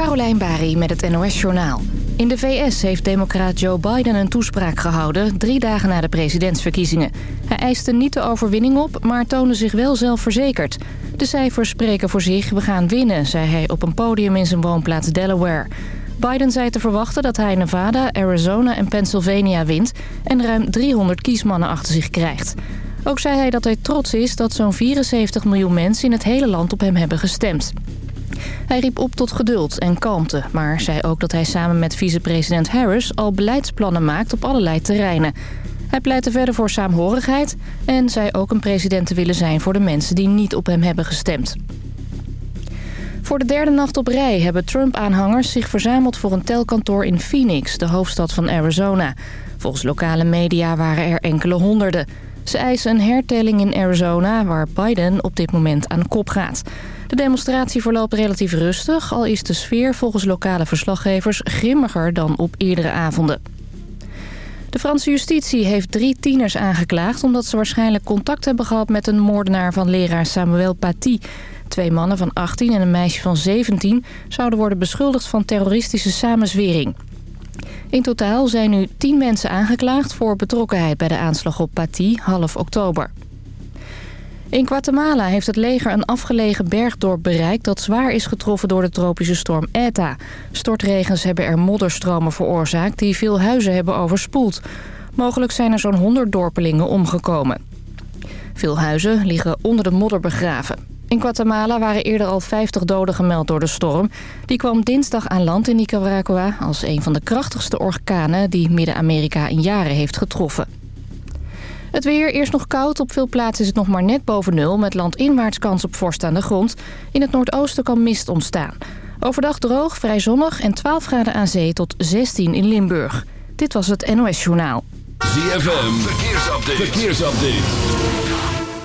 Carolijn Bari met het NOS Journaal. In de VS heeft democraat Joe Biden een toespraak gehouden... drie dagen na de presidentsverkiezingen. Hij eiste niet de overwinning op, maar toonde zich wel zelfverzekerd. De cijfers spreken voor zich, we gaan winnen, zei hij op een podium in zijn woonplaats Delaware. Biden zei te verwachten dat hij Nevada, Arizona en Pennsylvania wint... en ruim 300 kiesmannen achter zich krijgt. Ook zei hij dat hij trots is dat zo'n 74 miljoen mensen in het hele land op hem hebben gestemd. Hij riep op tot geduld en kalmte, maar zei ook dat hij samen met vicepresident Harris al beleidsplannen maakt op allerlei terreinen. Hij pleitte verder voor saamhorigheid en zei ook een president te willen zijn voor de mensen die niet op hem hebben gestemd. Voor de derde nacht op rij hebben Trump-aanhangers zich verzameld voor een telkantoor in Phoenix, de hoofdstad van Arizona. Volgens lokale media waren er enkele honderden. Ze eisen een hertelling in Arizona, waar Biden op dit moment aan kop gaat. De demonstratie verloopt relatief rustig, al is de sfeer volgens lokale verslaggevers grimmiger dan op eerdere avonden. De Franse justitie heeft drie tieners aangeklaagd... omdat ze waarschijnlijk contact hebben gehad met een moordenaar van leraar Samuel Paty. Twee mannen van 18 en een meisje van 17 zouden worden beschuldigd van terroristische samenzwering. In totaal zijn nu tien mensen aangeklaagd voor betrokkenheid bij de aanslag op Paty half oktober. In Guatemala heeft het leger een afgelegen bergdorp bereikt... dat zwaar is getroffen door de tropische storm ETA. Stortregens hebben er modderstromen veroorzaakt... die veel huizen hebben overspoeld. Mogelijk zijn er zo'n 100 dorpelingen omgekomen. Veel huizen liggen onder de modder begraven. In Guatemala waren eerder al 50 doden gemeld door de storm. Die kwam dinsdag aan land in Nicaragua... als een van de krachtigste orkanen die Midden-Amerika in jaren heeft getroffen. Het weer, eerst nog koud. Op veel plaatsen is het nog maar net boven nul... met landinwaarts kans op vorst aan de grond. In het noordoosten kan mist ontstaan. Overdag droog, vrij zonnig en 12 graden aan zee tot 16 in Limburg. Dit was het NOS Journaal. ZFM, verkeersupdate. verkeersupdate.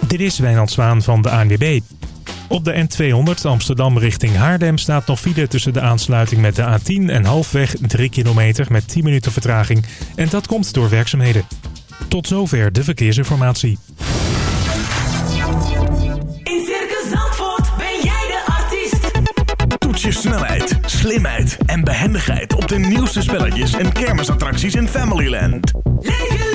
Dit is Wijnand Zwaan van de ANWB. Op de N200 Amsterdam richting Haardem staat nog file tussen de aansluiting met de A10 en halfweg 3 kilometer met 10 minuten vertraging. En dat komt door werkzaamheden. Tot zover de verkeersinformatie. In Circus Zandvoort ben jij de artiest. Toets je snelheid, slimheid en behendigheid op de nieuwste spelletjes en kermisattracties in Familyland. Leef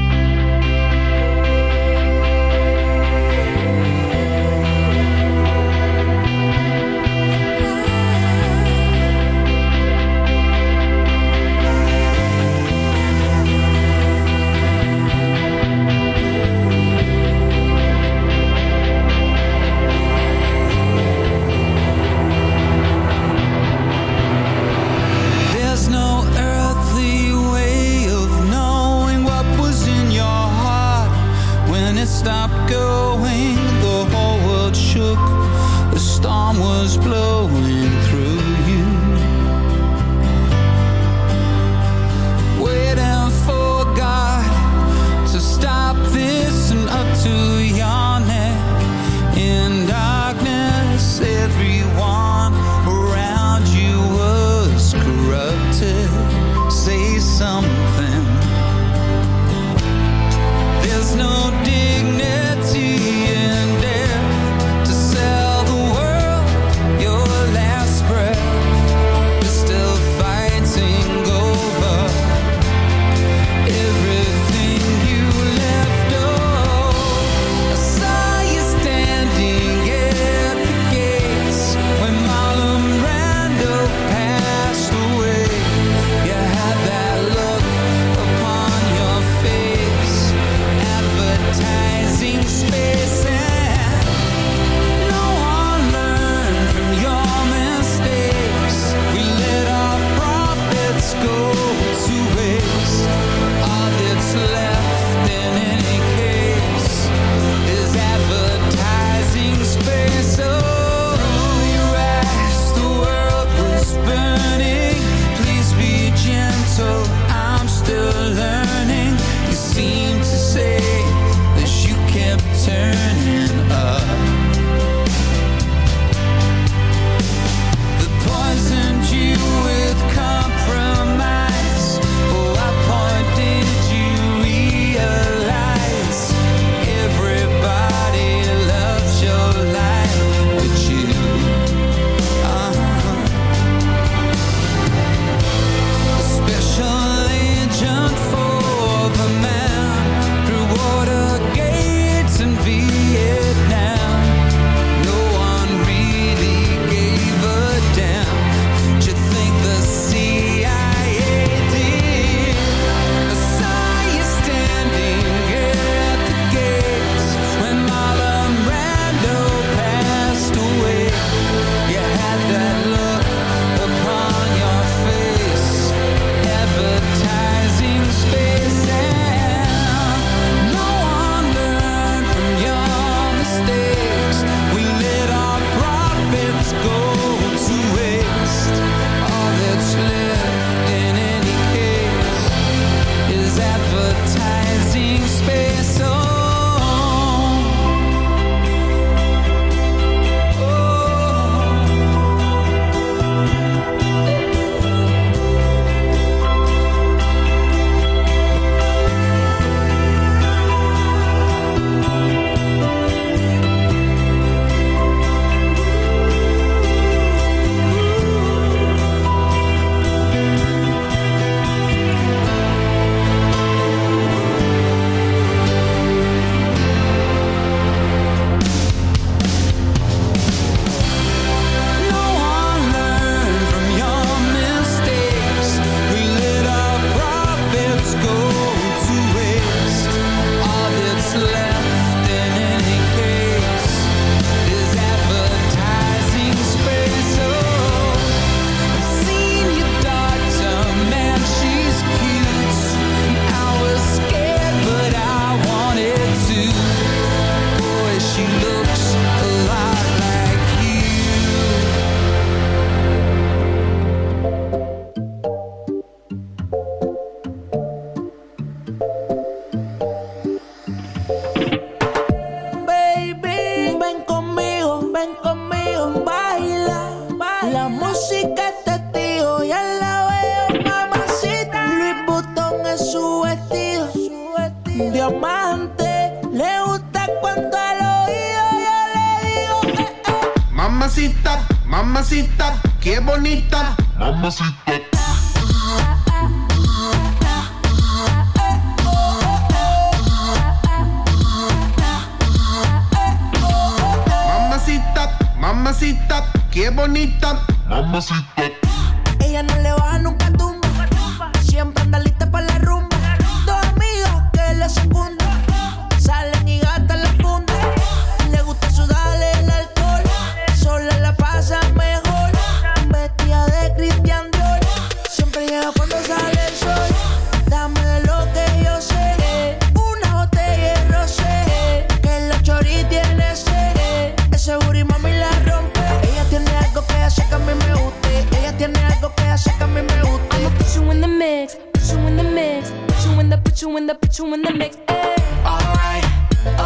Put you in the, put you in the mix. Ay. Alright,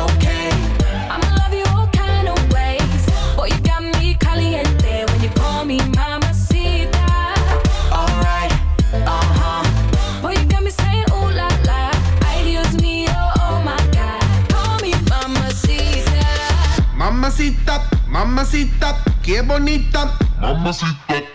okay. I'ma love you all kind of ways. Boy, you got me caliente when you call me mamacita. Alright, uh huh. Boy, you got me saying ooh la la. Ay, Dios mío, oh my God. Call me mamacita. Mamacita, mamacita, qué bonita. Dame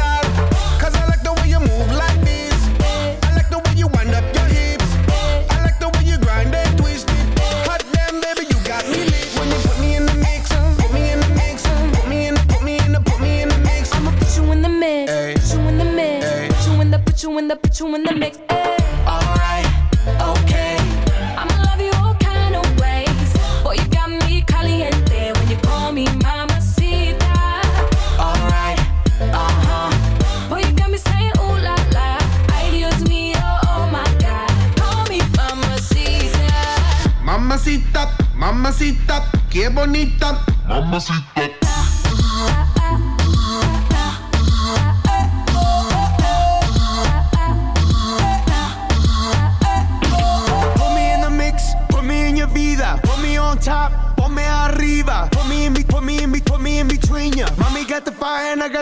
You in the, put you in the mix. Ay. Alright, okay. I'ma love you all kind of ways. Boy, you got me caliente when you call me mamacita. Alright, uh huh. Boy, you got me saying ooh la la. Ay, Dios mío, oh my God. Call me mamacita. Mamacita, mamacita, qué bonita. Put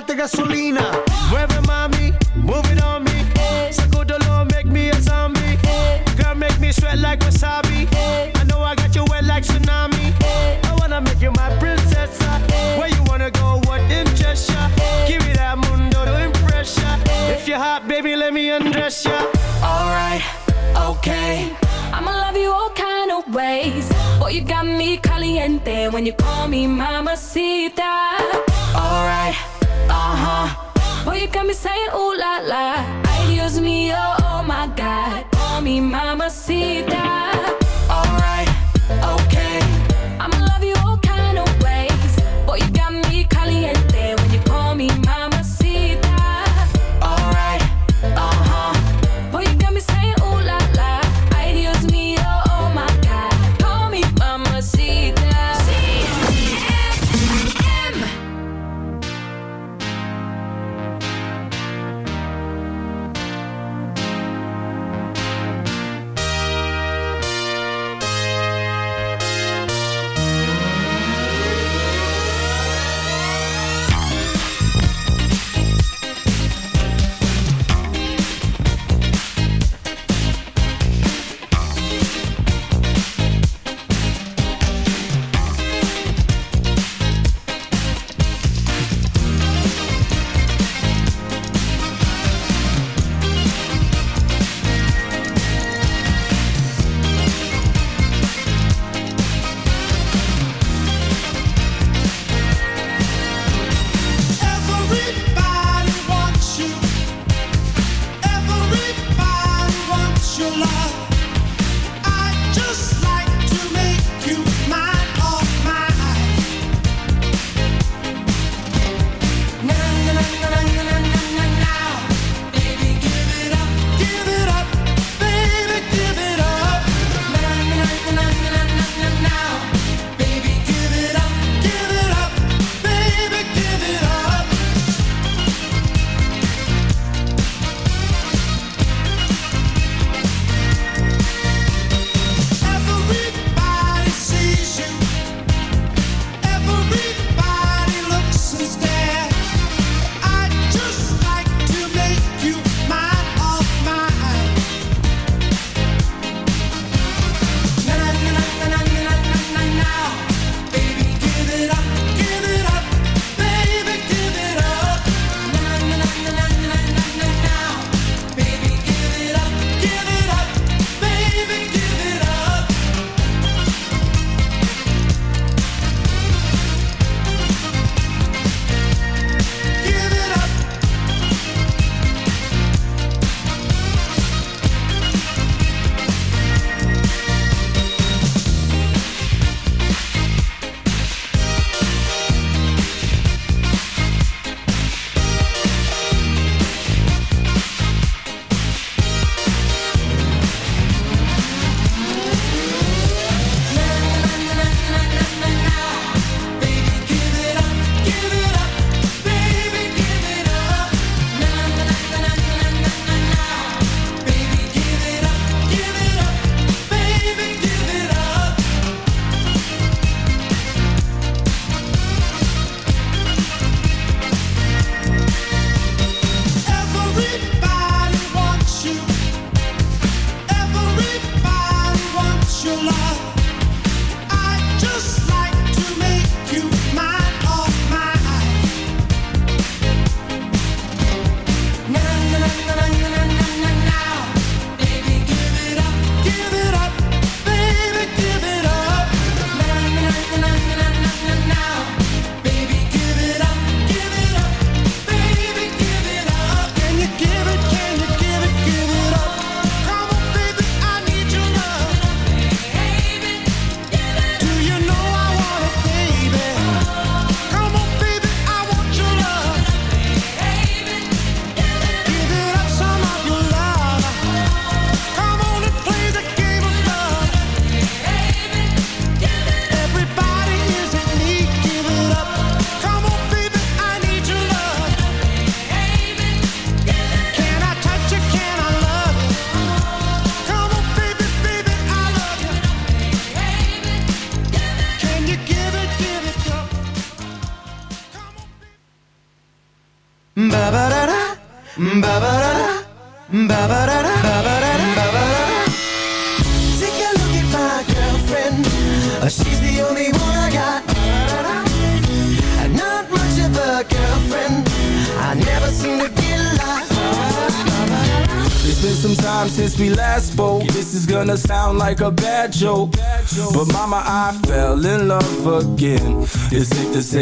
the gasolina. Mueve mami, move it on me. Sacudolo, make me a zombie. Girl, make me sweat like wasabi. I know I got you wet like tsunami. I wanna make you my princess. Uh. Where you wanna go? What interests ya? Give me that mundo to impress ya. If you're hot, baby, let me undress ya. Alright, okay. I'ma love you all kind of ways. Boy, you got me caliente when you call me mamacita. Got me saying ooh la la. Ay, Dios mío, oh my God. Call me mamacita.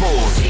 Zandvoort.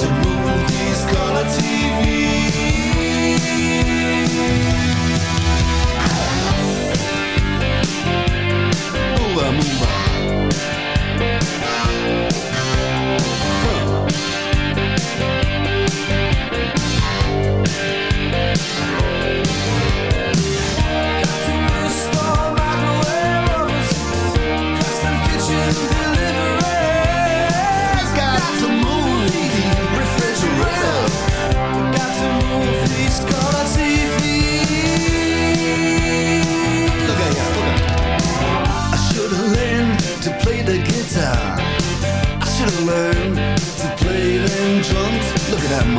to move color TVs.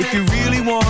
If you really want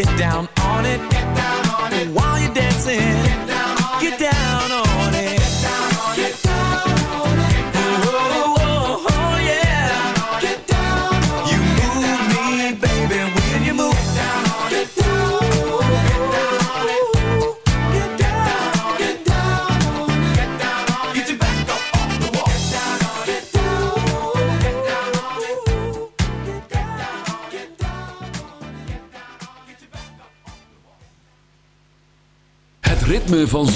Get down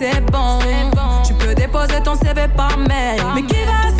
C'est bon. Tu peux déposer ton CV par mail. Mais qui va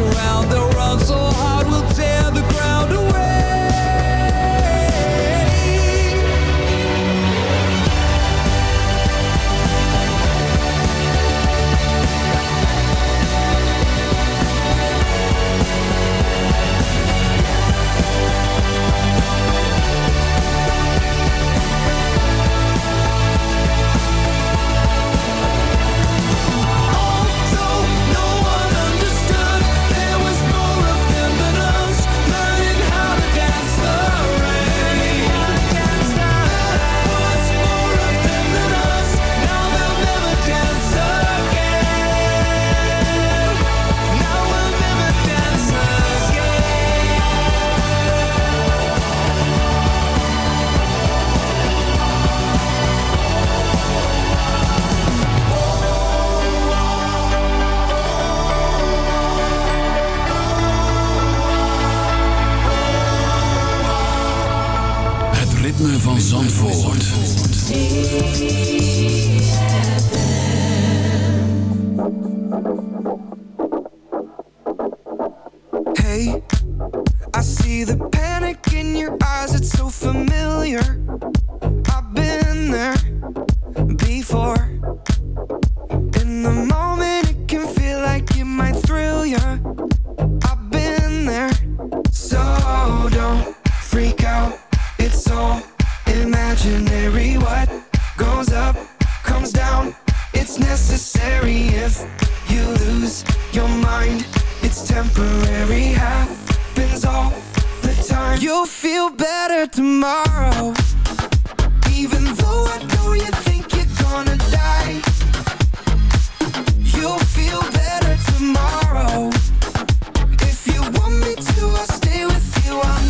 around. imaginary what goes up comes down. It's necessary if you lose your mind. It's temporary happens all the time. You'll feel better tomorrow. Even though i know you think you're gonna die you'll feel better tomorrow. If you want me to i'll stay with you. I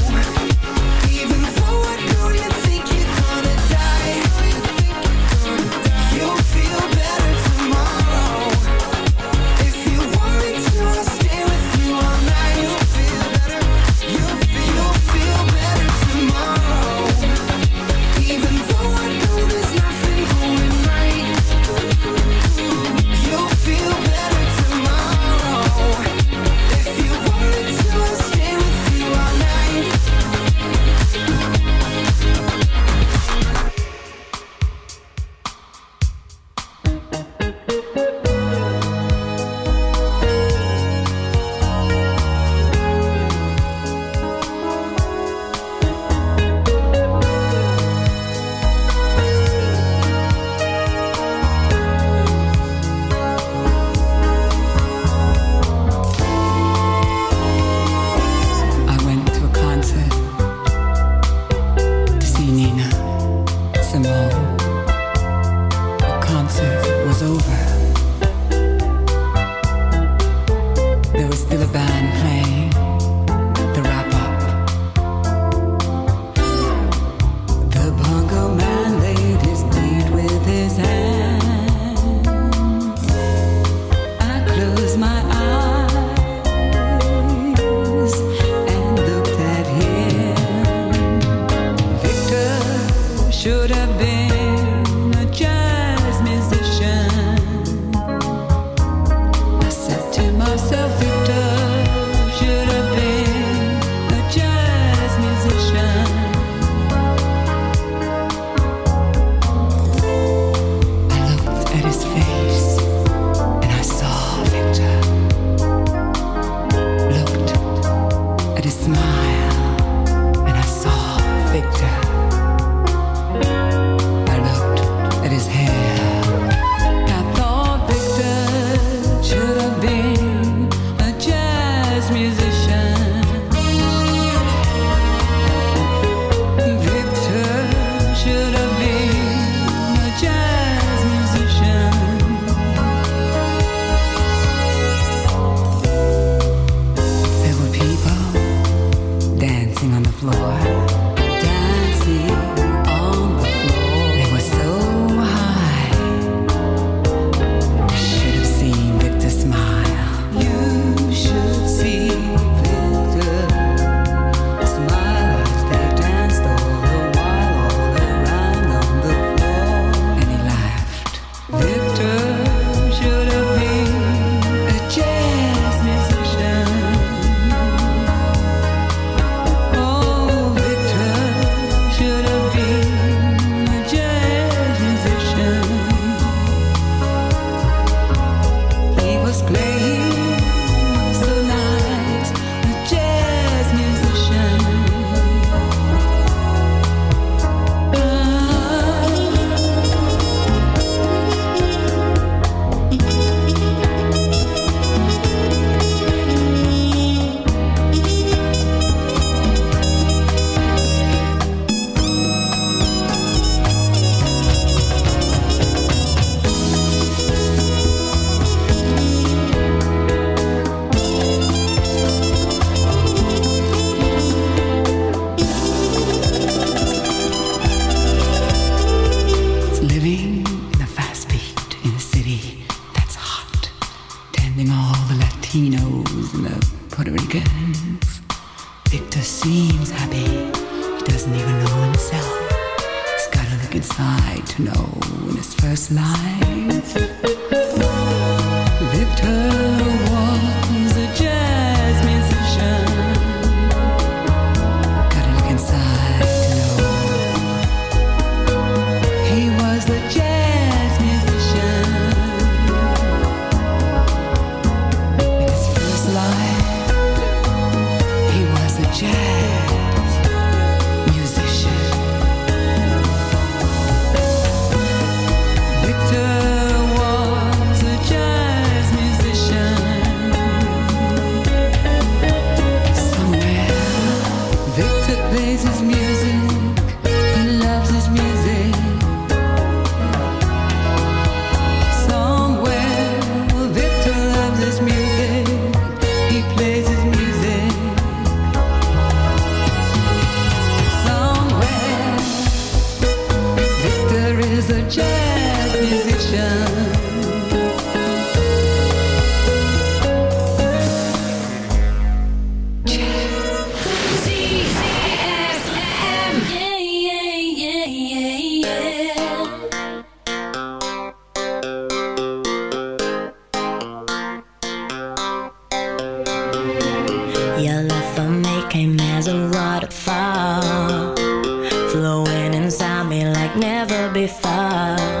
flowing inside me like never before.